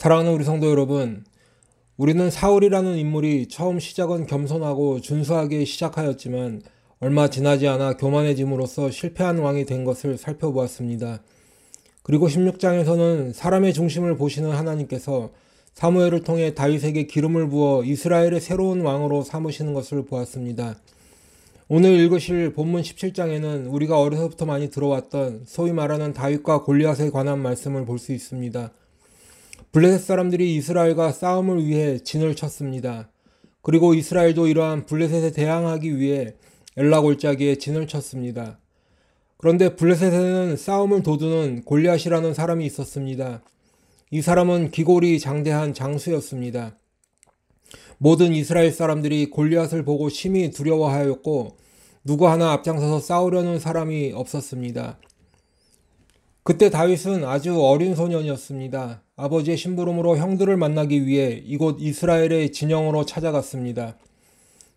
사랑하는 우리 성도 여러분, 우리는 사울이라는 인물이 처음 시작은 겸손하고 준수하게 시작하였지만 얼마 지나지 않아 교만해짐으로써 실패한 왕이 된 것을 살펴보았습니다. 그리고 16장에서는 사람의 중심을 보시는 하나님께서 사무엘을 통해 다윗에게 기름을 부어 이스라엘의 새로운 왕으로 삼으시는 것을 보았습니다. 오늘 읽으실 본문 17장에는 우리가 어려서부터 많이 들어왔던 소위 말하는 다윗과 골리앗에 관한 말씀을 볼 수 있습니다. 블레셋 사람들이 이스라엘과 싸움을 위해 진을 쳤습니다. 그리고 이스라엘도 이러한 블레셋에 대항하기 위해 엘라 골짜기에 진을 쳤습니다. 그런데 블레셋에는 싸움을 도두는 골리앗이라는 사람이 있었습니다. 이 사람은 기골이 장대한 장수였습니다. 모든 이스라엘 사람들이 골리앗을 보고 심히 두려워하였고 누구 하나 앞장서서 싸우려는 사람이 없었습니다. 그때 다윗은 아주 어린 소년이었습니다. 아버지의 심부름으로 형들을 만나기 위해 이곳 이스라엘의 진영으로 찾아갔습니다.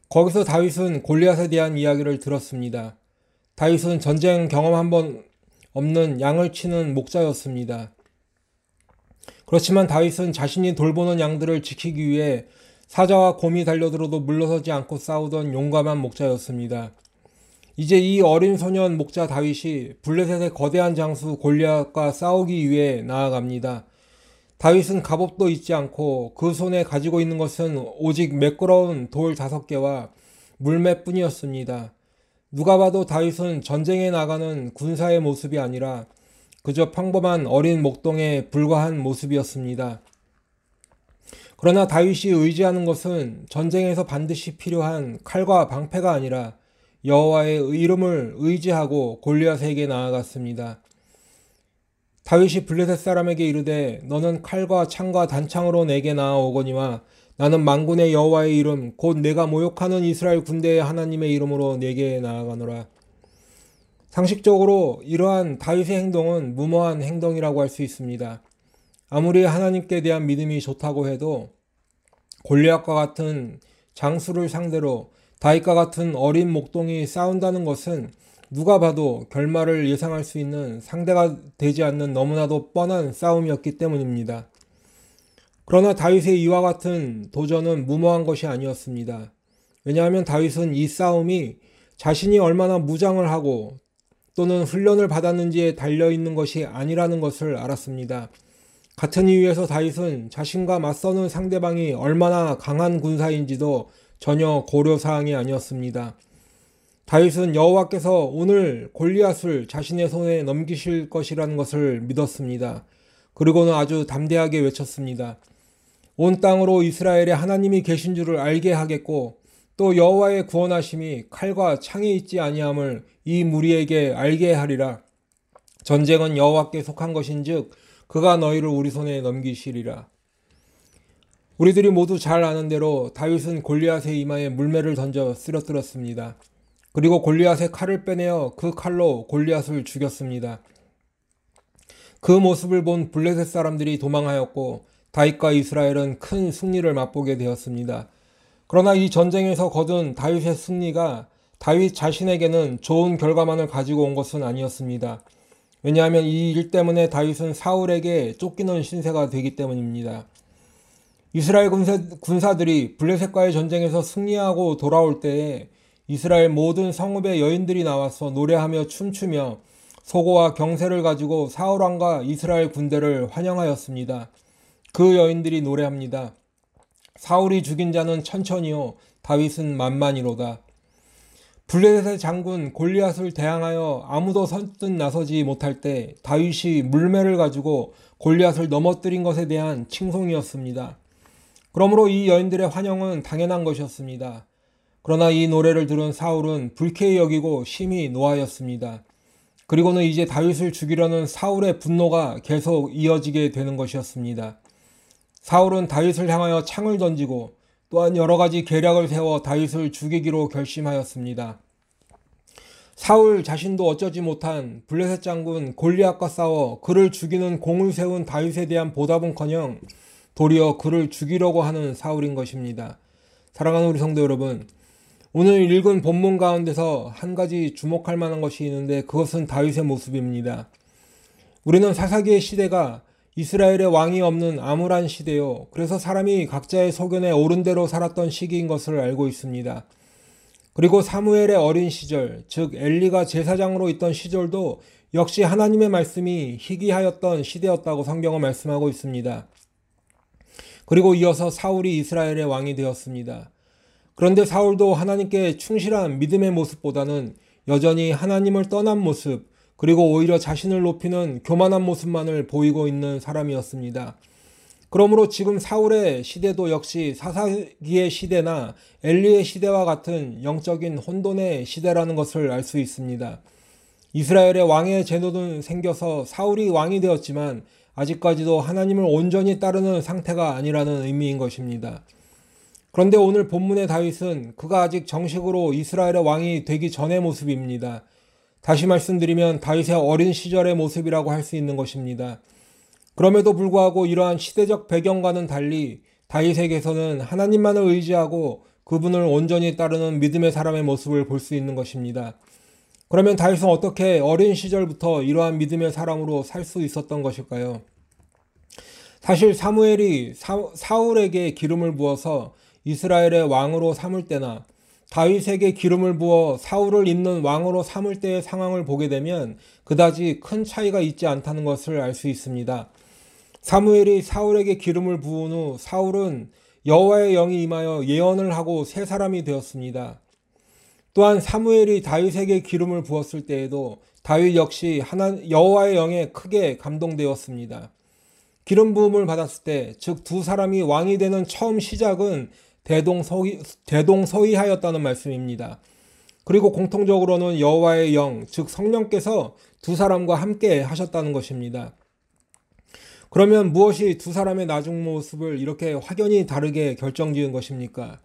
거기서 다윗은 골리앗에 대한 이야기를 들었습니다. 다윗은 전쟁 경험 한 번 없는 양을 치는 목자였습니다. 그렇지만 다윗은 자신이 돌보는 양들을 지키기 위해 사자와 곰이 달려들어도 물러서지 않고 싸우던 용감한 목자였습니다. 이제 이 어린 소년 목자 다윗이 블레셋의 거대한 장수 골리앗과 싸우기 위해 나아갑니다. 다윗은 갑옷도 잊지 않고 그 손에 가지고 있는 것은 오직 매끄러운 돌 다섯 개와 물맷뿐이었습니다. 누가 봐도 다윗은 전쟁에 나가는 군사의 모습이 아니라 그저 평범한 어린 목동에 불과한 모습이었습니다. 그러나 다윗이 의지하는 것은 전쟁에서 반드시 필요한 칼과 방패가 아니라 여호와의 이름을 의지하고 골리앗에게 나아갔습니다. 다윗이 블레셋 사람에게 이르되 너는 칼과 창과 단창으로 내게 나아오거니와 나는 만군의 여호와의 이름 곧 내가 모욕하는 이스라엘 군대의 하나님의 이름으로 내게 나아가노라. 상식적으로 이러한 다윗의 행동은 무모한 행동이라고 할 수 있습니다. 아무리 하나님께 대한 믿음이 좋다고 해도 골리앗과 같은 장수를 상대로 다윗과 같은 어린 목동이 싸운다는 것은 누가 봐도 결말을 예상할 수 있는 상대가 되지 않는 너무나도 뻔한 싸움이었기 때문입니다. 그러나 다윗의 이와 같은 도전은 무모한 것이 아니었습니다. 왜냐하면 다윗은 이 싸움이 자신이 얼마나 무장을 하고 또는 훈련을 받았는지에 달려 있는 것이 아니라는 것을 알았습니다. 같은 이유에서 다윗은 자신과 맞서는 상대방이 얼마나 강한 군사인지도 전혀 고려 사항이 아니었습니다. 다윗은 여호와께서 오늘 골리앗을 자신의 손에 넘기실 것이라는 것을 믿었습니다. 그리고는 아주 담대하게 외쳤습니다. 온 땅으로 이스라엘에 하나님이 계신 줄을 알게 하겠고 또 여호와의 구원하심이 칼과 창에 있지 아니함을 이 무리에게 알게 하리라. 전쟁은 여호와께 속한 것인즉 그가 너희를 우리 손에 넘기시리라. 우리들이 모두 잘 아는 대로 다윗은 골리앗의 이마에 물매를 던져 쓰러뜨렸습니다. 그리고 골리앗의 칼을 빼내어 그 칼로 골리앗을 죽였습니다. 그 모습을 본 블레셋 사람들이 도망하였고 다윗과 이스라엘은 큰 승리를 맛보게 되었습니다. 그러나 이 전쟁에서 거둔 다윗의 승리가 다윗 자신에게는 좋은 결과만을 가지고 온 것은 아니었습니다. 왜냐하면 이 일 때문에 다윗은 사울에게 쫓기는 신세가 되기 때문입니다. 이스라엘 군사, 들이 블레셋과의 전쟁에서 승리하고 돌아올 때에 이스라엘 모든 성읍의 여인들이 나와서 노래하며 춤추며 소고와 경세를 가지고 사울 왕과 이스라엘 군대를 환영하였습니다. 그 여인들이 노래합니다. 사울이 죽인 자는 천천히요 다윗은 만만이로다. 블레셋의 장군 골리앗을 대항하여 아무도 선뜻 나서지 못할 때 다윗이 물매를 가지고 골리앗을 넘어뜨린 것에 대한 칭송이었습니다. 그러므로 이 여인들의 환영은 당연한 것이었습니다. 그러나 이 노래를 들은 사울은 불쾌히 여기고 심히 노하였습니다. 그리고는 이제 다윗을 죽이려는 사울의 분노가 계속 이어지게 되는 것이었습니다. 사울은 다윗을 향하여 창을 던지고 또한 여러 가지 계략을 세워 다윗을 죽이기로 결심하였습니다. 사울 자신도 어쩌지 못한 블레셋 장군 골리앗과 싸워 그를 죽이는 공을 세운 다윗에 대한 보답은커녕 도리어 그를 죽이려고 하는 사울인 것입니다. 사랑하는 우리 성도 여러분, 오늘 읽은 본문 가운데서 한 가지 주목할 만한 것이 있는데 그것은 다윗의 모습입니다. 우리는 사사기의 시대가 이스라엘의 왕이 없는 암울한 시대요. 그래서 사람이 각자의 소견에 옳은 대로 살았던 시기인 것을 알고 있습니다. 그리고 사무엘의 어린 시절, 즉 엘리가 제사장으로 있던 시절도 역시 하나님의 말씀이 희귀하였던 시대였다고 성경은 말씀하고 있습니다. 그리고 이어서 사울이 이스라엘의 왕이 되었습니다. 그런데 사울도 하나님께 충실한 믿음의 모습보다는 여전히 하나님을 떠난 모습, 그리고 오히려 자신을 높이는 교만한 모습만을 보이고 있는 사람이었습니다. 그러므로 지금 사울의 시대도 역시 사사기의 시대나 엘리의 시대와 같은 영적인 혼돈의 시대라는 것을 알 수 있습니다. 이스라엘의 왕의 제도는 생겨서 사울이 왕이 되었지만 아직까지도 하나님을 온전히 따르는 상태가 아니라는 의미인 것입니다. 그런데 오늘 본문의 다윗은 그가 아직 정식으로 이스라엘의 왕이 되기 전의 모습입니다. 다시 말씀드리면 다윗의 어린 시절의 모습이라고 할 수 있는 것입니다. 그럼에도 불구하고 이러한 시대적 배경과는 달리 다윗에게서는 하나님만을 의지하고 그분을 온전히 따르는 믿음의 사람의 모습을 볼 수 있는 것입니다. 그러면 다윗은 어떻게 어린 시절부터 이러한 믿음의 사람으로 살 수 있었던 것일까요? 사실 사무엘이 사, 울에게 기름을 부어서 이스라엘의 왕으로 삼을 때나 다윗에게 기름을 부어 사울을 잇는 왕으로 삼을 때의 상황을 보게 되면 그다지 큰 차이가 있지 않다는 것을 알 수 있습니다. 사무엘이 사울에게 기름을 부은 후 사울은 여호와의 영이 임하여 예언을 하고 새 사람이 되었습니다. 또한 사무엘이 다윗에게 기름을 부었을 때에도 다윗 역시 하나 여호와의 영에 크게 감동되었습니다. 기름 부음을 받았을 때, 즉 두 사람이 왕이 되는 처음 시작은 대동서이, 대동서이하였다는 말씀입니다. 그리고 공통적으로는 여호와의 영, 즉 성령께서 두 사람과 함께 하셨다는 것입니다. 그러면 무엇이 두 사람의 나중 모습을 이렇게 확연히 다르게 결정지은 것입니까?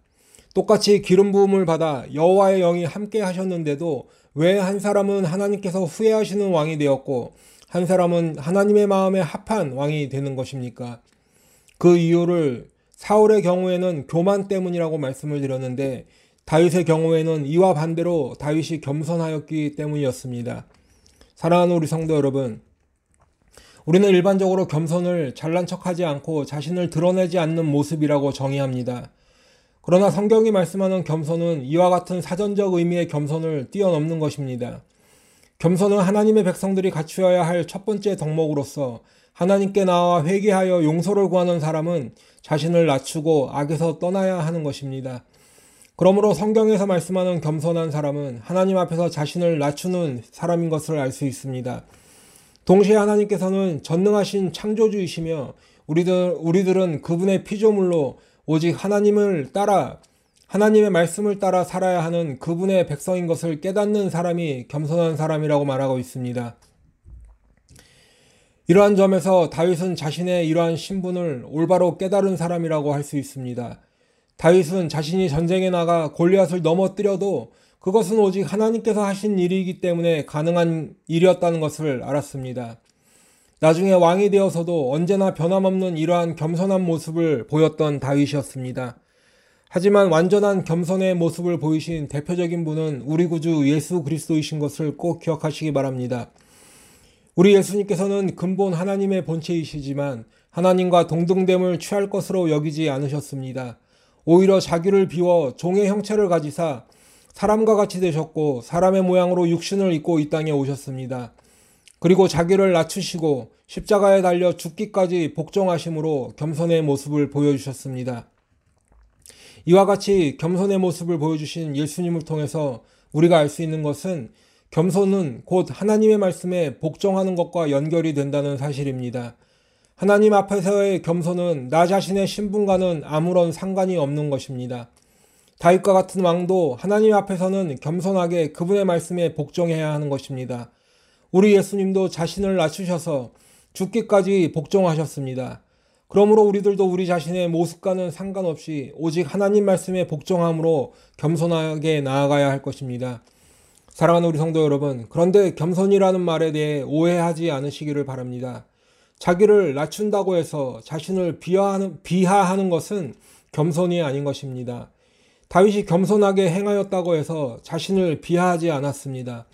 똑같이 기름 부음을 받아 여호와의 영이 함께 하셨는데도 왜 한 사람은 하나님께서 후회하시는 왕이 되었고 한 사람은 하나님의 마음에 합한 왕이 되는 것입니까? 그 이유를 사울의 경우에는 교만 때문이라고 말씀을 드렸는데 다윗의 경우에는 이와 반대로 다윗이 겸손하였기 때문이었습니다. 사랑하는 우리 성도 여러분, 우리는 일반적으로 겸손을 잘난 척하지 않고 자신을 드러내지 않는 모습이라고 정의합니다. 그러나 성경이 말씀하는 겸손은 이와 같은 사전적 의미의 겸손을 뛰어넘는 것입니다. 겸손은 하나님의 백성들이 갖추어야 할 첫 번째 덕목으로서 하나님께 나와 회개하여 용서를 구하는 사람은 자신을 낮추고 악에서 떠나야 하는 것입니다. 그러므로 성경에서 말씀하는 겸손한 사람은 하나님 앞에서 자신을 낮추는 사람인 것을 알 수 있습니다. 동시에 하나님께서는 전능하신 창조주이시며 우리들, 우리들은 그분의 피조물로 오직 하나님을 따라 하나님의 말씀을 따라 살아야 하는 그분의 백성인 것을 깨닫는 사람이 겸손한 사람이라고 말하고 있습니다. 이러한 점에서 다윗은 자신의 이러한 신분을 올바로 깨달은 사람이라고 할 수 있습니다. 다윗은 자신이 전쟁에 나가 골리앗을 넘어뜨려도 그것은 오직 하나님께서 하신 일이기 때문에 가능한 일이었다는 것을 알았습니다. 나중에 왕이 되어서도 언제나 변함없는 이러한 겸손한 모습을 보였던 다윗이었습니다. 하지만 완전한 겸손의 모습을 보이신 대표적인 분은 우리 구주 예수 그리스도이신 것을 꼭 기억하시기 바랍니다. 우리 예수님께서는 근본 하나님의 본체이시지만 하나님과 동등됨을 취할 것으로 여기지 않으셨습니다. 오히려 자기를 비워 종의 형체를 가지사 사람과 같이 되셨고 사람의 모양으로 육신을 입고 이 땅에 오셨습니다. 그리고 자기를 낮추시고 십자가에 달려 죽기까지 복종하심으로 겸손의 모습을 보여주셨습니다. 이와 같이 겸손의 모습을 보여주신 예수님을 통해서 우리가 알 수 있는 것은 겸손은 곧 하나님의 말씀에 복종하는 것과 연결이 된다는 사실입니다. 하나님 앞에서의 겸손은 나 자신의 신분과는 아무런 상관이 없는 것입니다. 다윗과 같은 왕도 하나님 앞에서는 겸손하게 그분의 말씀에 복종해야 하는 것입니다. 우리 예수님도 자신을 낮추셔서 죽기까지 복종하셨습니다. 그러므로 우리들도 우리 자신의 모습과는 상관없이 오직 하나님 말씀에 복종함으로 겸손하게 나아가야 할 것입니다. 사랑하는 우리 성도 여러분, 그런데 겸손이라는 말에 대해 오해하지 않으시기를 바랍니다. 자기를 낮춘다고 해서 자신을 비하하는, 비하하는 것은 겸손이 아닌 것입니다. 다윗이 겸손하게 행하였다고 해서 자신을 비하하지 않았습니다.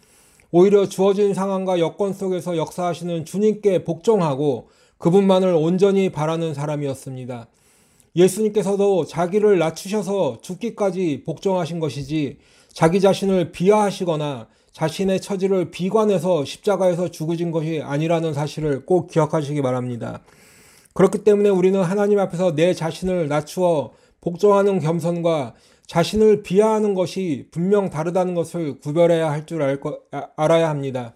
오히려 주어진 상황과 여건 속에서 역사하시는 주님께 복종하고 그분만을 온전히 바라는 사람이었습니다. 예수님께서도 자기를 낮추셔서 죽기까지 복종하신 것이지 자기 자신을 비하하시거나 자신의 처지를 비관해서 십자가에서 죽으신 것이 아니라는 사실을 꼭 기억하시기 바랍니다. 그렇기 때문에 우리는 하나님 앞에서 내 자신을 낮추어 복종하는 겸손과 자신을 비하하는 것이 분명 다르다는 것을 구별해야 할 줄 알아야 합니다.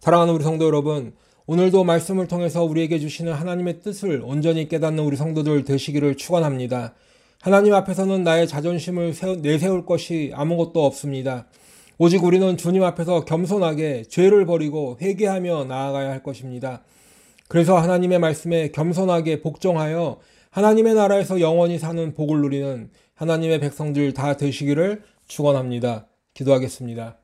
사랑하는 우리 성도 여러분, 오늘도 말씀을 통해서 우리에게 주시는 하나님의 뜻을 온전히 깨닫는 우리 성도들 되시기를 축원합니다. 하나님 앞에서는 나의 자존심을 내세울 것이 아무것도 없습니다. 오직 우리는 주님 앞에서 겸손하게 죄를 버리고 회개하며 나아가야 할 것입니다. 그래서 하나님의 말씀에 겸손하게 복종하여 하나님의 나라에서 영원히 사는 복을 누리는 하나님의 백성들 다 되시기를 축원합니다. 기도하겠습니다.